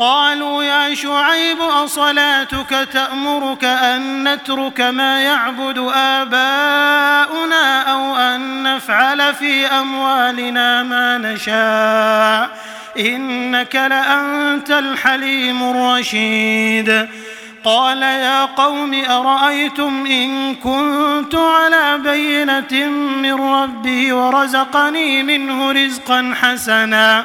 قالوا يا شعيب أصلاتك تأمرك أن نترك ما يعبد آباؤنا أو أن نفعل في أموالنا ما نشاء؟ إنك لأنت الحليم الرشيد. قال يا قوم أرأيتم إن كنت على بينة من ربي ورزقني منه رزقا حسنا؟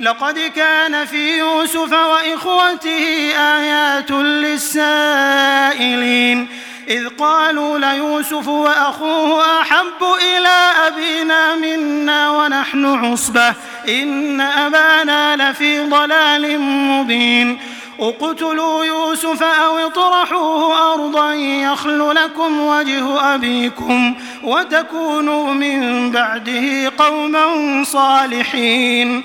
لقد كان في يوسف وإخوته آيات للسائلين. إذ قالوا ليوسف وأخوه أحب إلى أبينا منا ونحن عصبة. إن أبانا لفي ضلال مبين. اقتلوا يوسف أو اطرحوه أرضا يخل لكم وجه أبيكم وتكونوا من بعده قوما صالحين.